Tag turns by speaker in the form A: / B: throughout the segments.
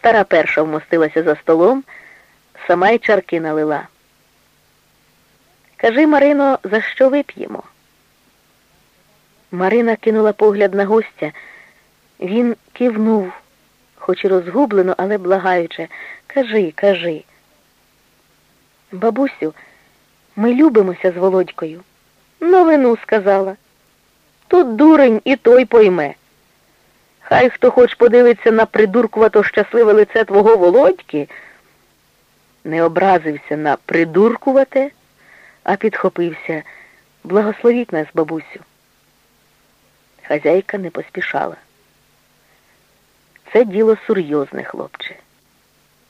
A: Стара перша вмостилася за столом, сама й чарки налила. Кажи, Марино, за що вип'ємо? Марина кинула погляд на гостя. Він кивнув, хоч і розгублено, але благаюче. Кажи, кажи. Бабусю, ми любимося з Володькою. Новину сказала. Тут дурень і той пойме. Хай хто хоч подивиться на придуркувато щасливе лице твого Володьки, не образився на придуркувате, а підхопився. Благословіть нас, бабусю. Хазяйка не поспішала. Це діло серйозне, хлопче.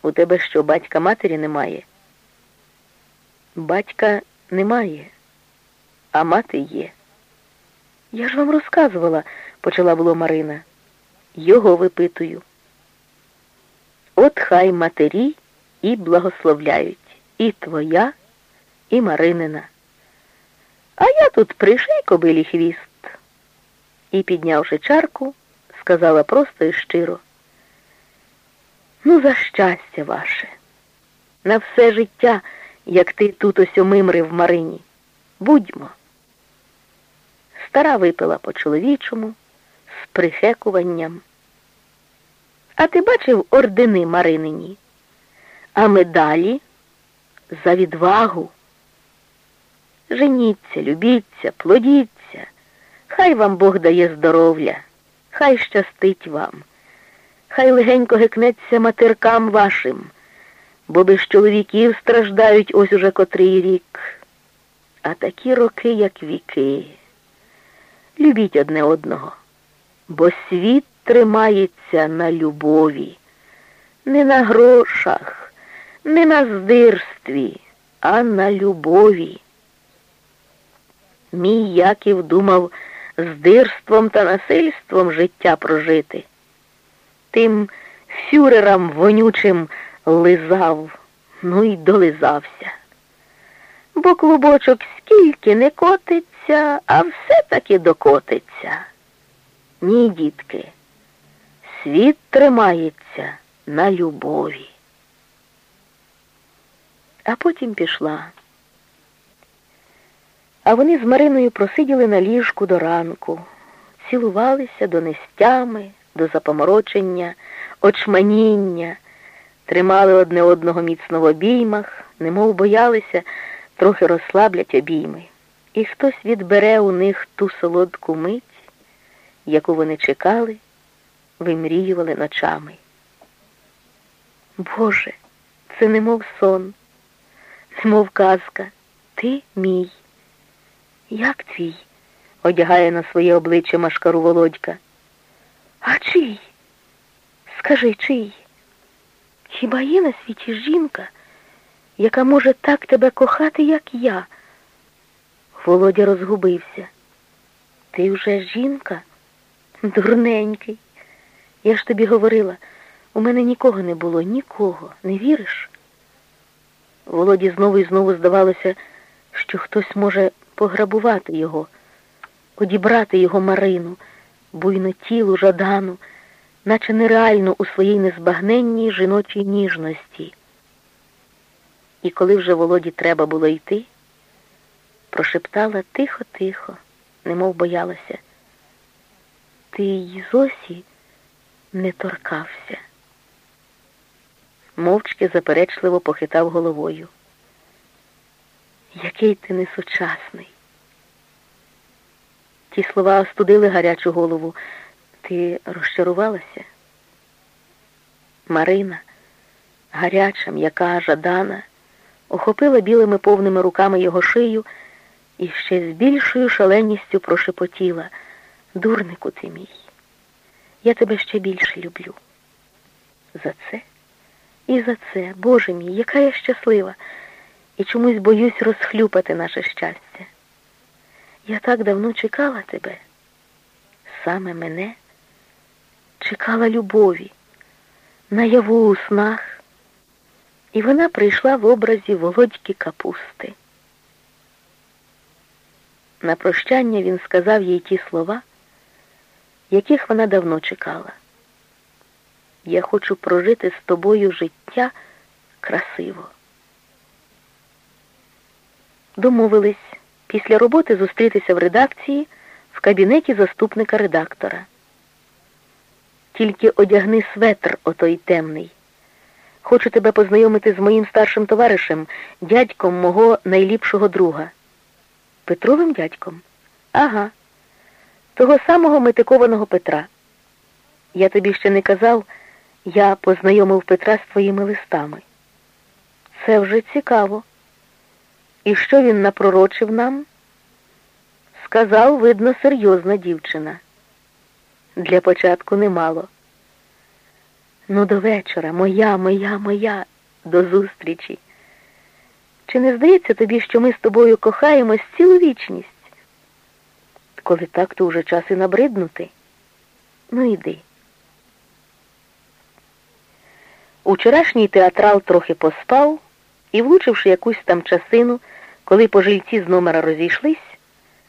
A: У тебе що, батька матері немає? Батька немає, а мати є. Я ж вам розказувала, почала було Марина. Його випитую. От хай матері і благословляють і твоя, і Маринина. А я тут приший кобилі хвіст. І, піднявши чарку, сказала просто і щиро. Ну, за щастя ваше, на все життя, як ти тут ось омимри в Марині. Будьмо. Стара випила по чоловічому, прихекуванням. А ти бачив ордени Маринині? А медалі за відвагу. Женіться, любіться, плодіться, хай вам Бог дає здоров'я, хай щастить вам, хай легенько гикнеться матеркам вашим, бо без чоловіків страждають ось уже котрий рік. А такі роки, як віки. Любіть одне одного, бо світ тримається на любові, не на грошах, не на здирстві, а на любові. Мій Яків думав здирством та насильством життя прожити. Тим фюрерам вонючим лизав, ну й долизався. Бо клубочок скільки не котиться, а все-таки докотиться. Ні, дітки, світ тримається на любові. А потім пішла. А вони з Мариною просиділи на ліжку до ранку, цілувалися до нестями, до запоморочення, очманіння, тримали одне одного міцно в обіймах, немов боялися, трохи розслаблять обійми. І хтось відбере у них ту солодку мить, яку вони чекали, вимріювали ночами. Боже, це немов сон, немов казка, ти мій. Як твій? одягає на своє обличчя машкару Володька. А чий? Скажи, чий? Хіба є на світі жінка, яка може так тебе кохати, як я? Володя розгубився. Ти вже жінка? Дурненький. Я ж тобі говорила, у мене нікого не було, нікого, не віриш? Володі знову і знову здавалося, що хтось може пограбувати його, одібрати його Марину, буйну тілу, жадану, наче нереально у своїй незбагненній жіночій ніжності. І коли вже Володі треба було йти, прошептала тихо-тихо, немов боялася. Ти й Зосі не торкався. Мовчки заперечливо похитав головою. Який ти несучасний. Ті слова остудили гарячу голову. Ти розчарувалася? Марина, гаряча, м'яка, жадана, охопила білими повними руками його шию і ще з більшою шаленістю прошепотіла. Дурнику ти мій, я тебе ще більше люблю. За це і за це, Боже мій, яка я щаслива і чомусь боюсь розхлюпати наше щастя. Я так давно чекала тебе, саме мене, чекала любові, наяву у снах, і вона прийшла в образі володьки капусти. На прощання він сказав їй ті слова, яких вона давно чекала. Я хочу прожити з тобою життя красиво. Домовились після роботи зустрітися в редакції в кабінеті заступника редактора. Тільки одягни светр отой темний. Хочу тебе познайомити з моїм старшим товаришем, дядьком мого найліпшого друга. Петровим дядьком? Ага. Того самого метикованого Петра. Я тобі ще не казав, я познайомив Петра з твоїми листами. Це вже цікаво. І що він напророчив нам? Сказав, видно, серйозна дівчина. Для початку немало. Ну, до вечора, моя, моя, моя, до зустрічі. Чи не здається тобі, що ми з тобою кохаємось цілу вічність? Коли так, то вже час і набриднути. Ну, йди. Учорашній театрал трохи поспав і, влучивши якусь там часину, коли пожильці з номера розійшлись,